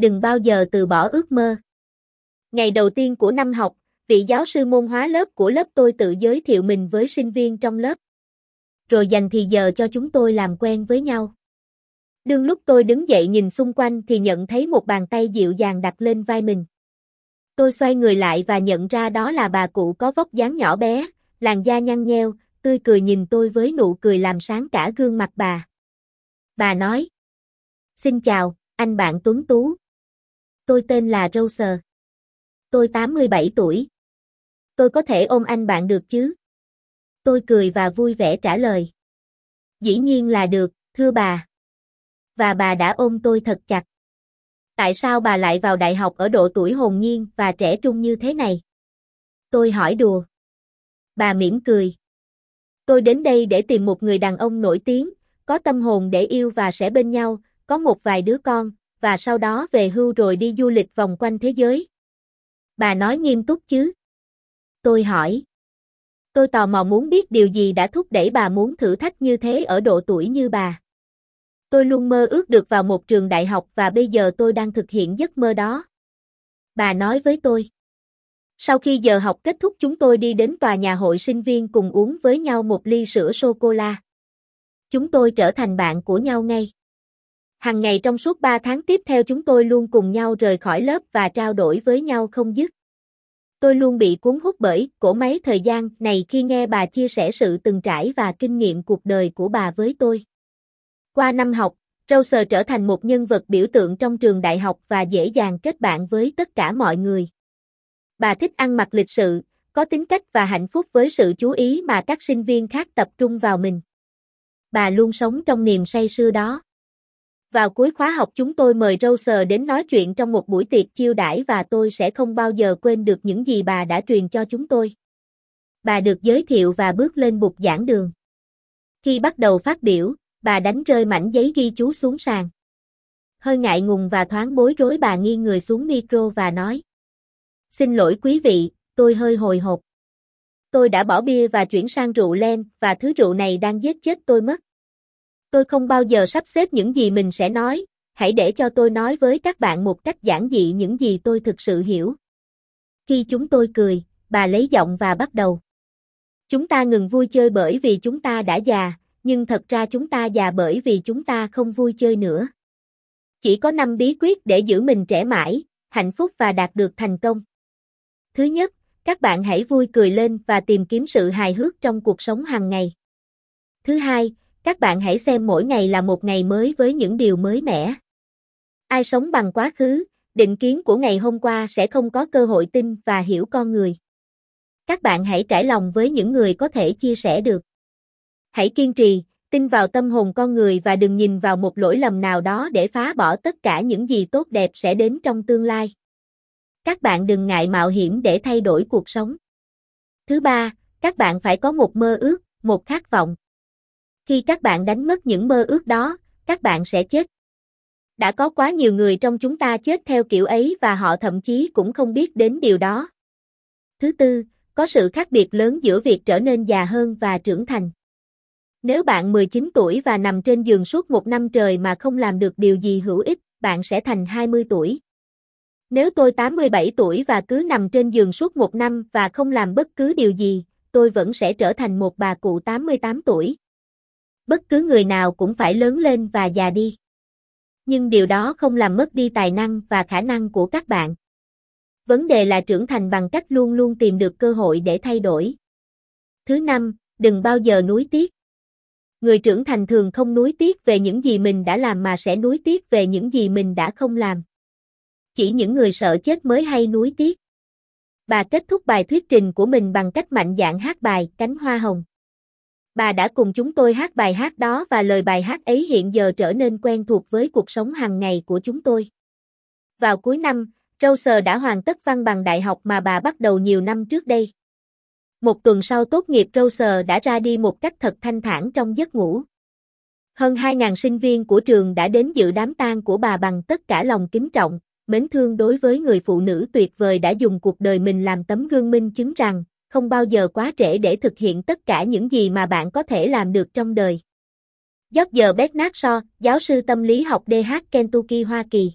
Đừng bao giờ từ bỏ ước mơ. Ngày đầu tiên của năm học, vị giáo sư môn hóa lớp của lớp tôi tự giới thiệu mình với sinh viên trong lớp. Rồi dành thì giờ cho chúng tôi làm quen với nhau. Đương lúc tôi đứng dậy nhìn xung quanh thì nhận thấy một bàn tay dịu dàng đặt lên vai mình. Tôi xoay người lại và nhận ra đó là bà cụ có vóc dáng nhỏ bé, làn da nhăn nheo, tươi cười nhìn tôi với nụ cười làm sáng cả gương mặt bà. Bà nói. Xin chào, anh bạn Tuấn Tú. Tôi tên là Rose. Tôi 87 tuổi. Tôi có thể ôm anh bạn được chứ? Tôi cười và vui vẻ trả lời. Dĩ nhiên là được, thưa bà. Và bà đã ôm tôi thật chặt. Tại sao bà lại vào đại học ở độ tuổi hồn nhiên và trẻ trung như thế này? Tôi hỏi đùa. Bà mỉm cười. Tôi đến đây để tìm một người đàn ông nổi tiếng, có tâm hồn để yêu và sẽ bên nhau, có một vài đứa con, và sau đó về hưu rồi đi du lịch vòng quanh thế giới. Bà nói nghiêm túc chứ? Tôi hỏi. Tôi tò mò muốn biết điều gì đã thúc đẩy bà muốn thử thách như thế ở độ tuổi như bà. Tôi luôn mơ ước được vào một trường đại học và bây giờ tôi đang thực hiện giấc mơ đó. Bà nói với tôi. Sau khi giờ học kết thúc chúng tôi đi đến tòa nhà hội sinh viên cùng uống với nhau một ly sữa sô-cô-la. Chúng tôi trở thành bạn của nhau ngay. Hằng ngày trong suốt 3 tháng tiếp theo chúng tôi luôn cùng nhau rời khỏi lớp và trao đổi với nhau không dứt. Tôi luôn bị cuốn hút bởi cổ máy thời gian này khi nghe bà chia sẻ sự từng trải và kinh nghiệm cuộc đời của bà với tôi. Qua năm học, Rose trở thành một nhân vật biểu tượng trong trường đại học và dễ dàng kết bạn với tất cả mọi người. Bà thích ăn mặc lịch sự, có tính cách và hạnh phúc với sự chú ý mà các sinh viên khác tập trung vào mình. Bà luôn sống trong niềm say sưa đó. Vào cuối khóa học chúng tôi mời Rose đến nói chuyện trong một buổi tiệc chiêu đãi và tôi sẽ không bao giờ quên được những gì bà đã truyền cho chúng tôi. Bà được giới thiệu và bước lên bục giảng đường. Khi bắt đầu phát biểu, bà đánh rơi mảnh giấy ghi chú xuống sàn. Hơi ngại ngùng và thoáng bối rối bà nghiêng người xuống micro và nói. Xin lỗi quý vị, tôi hơi hồi hộp. Tôi đã bỏ bia và chuyển sang rượu len và thứ rượu này đang giết chết tôi mất. Tôi không bao giờ sắp xếp những gì mình sẽ nói, hãy để cho tôi nói với các bạn một cách giản dị những gì tôi thực sự hiểu. Khi chúng tôi cười, bà lấy giọng và bắt đầu. Chúng ta ngừng vui chơi bởi vì chúng ta đã già, nhưng thật ra chúng ta già bởi vì chúng ta không vui chơi nữa. Chỉ có năm bí quyết để giữ mình trẻ mãi, hạnh phúc và đạt được thành công. Thứ nhất, các bạn hãy vui cười lên và tìm kiếm sự hài hước trong cuộc sống hàng ngày. Thứ hai, các bạn hãy xem mỗi ngày là một ngày mới với những điều mới mẻ. Ai sống bằng quá khứ, định kiến của ngày hôm qua sẽ không có cơ hội tin và hiểu con người. Các bạn hãy trải lòng với những người có thể chia sẻ được. Hãy kiên trì, tin vào tâm hồn con người và đừng nhìn vào một lỗi lầm nào đó để phá bỏ tất cả những gì tốt đẹp sẽ đến trong tương lai. Các bạn đừng ngại mạo hiểm để thay đổi cuộc sống. Thứ ba, các bạn phải có một mơ ước, một khát vọng. Khi các bạn đánh mất những mơ ước đó, các bạn sẽ chết. Đã có quá nhiều người trong chúng ta chết theo kiểu ấy và họ thậm chí cũng không biết đến điều đó. Thứ tư, có sự khác biệt lớn giữa việc trở nên già hơn và trưởng thành. Nếu bạn 19 tuổi và nằm trên giường suốt một năm trời mà không làm được điều gì hữu ích, bạn sẽ thành 20 tuổi. Nếu tôi 87 tuổi và cứ nằm trên giường suốt một năm và không làm bất cứ điều gì, tôi vẫn sẽ trở thành một bà cụ 88 tuổi. Bất cứ người nào cũng phải lớn lên và già đi. Nhưng điều đó không làm mất đi tài năng và khả năng của các bạn. Vấn đề là trưởng thành bằng cách luôn luôn tìm được cơ hội để thay đổi. Thứ năm, đừng bao giờ nuối tiếc. Người trưởng thành thường không nuối tiếc về những gì mình đã làm mà sẽ nuối tiếc về những gì mình đã không làm. Chỉ những người sợ chết mới hay nuối tiếc. Bà kết thúc bài thuyết trình của mình bằng cách mạnh dạn hát bài Cánh Hoa Hồng. Bà đã cùng chúng tôi hát bài hát đó và lời bài hát ấy hiện giờ trở nên quen thuộc với cuộc sống hàng ngày của chúng tôi. Vào cuối năm, Rose đã hoàn tất văn bằng đại học mà bà bắt đầu nhiều năm trước đây. Một tuần sau tốt nghiệp Rose đã ra đi một cách thật thanh thản trong giấc ngủ. Hơn 2.000 sinh viên của trường đã đến dự đám tang của bà bằng tất cả lòng kính trọng, mến thương đối với người phụ nữ tuyệt vời đã dùng cuộc đời mình làm tấm gương minh chứng rằng, không bao giờ quá trễ để thực hiện tất cả những gì mà bạn có thể làm được trong đời. George Bernard Shaw, giáo sư tâm lý học DH Kentucky Hoa Kỳ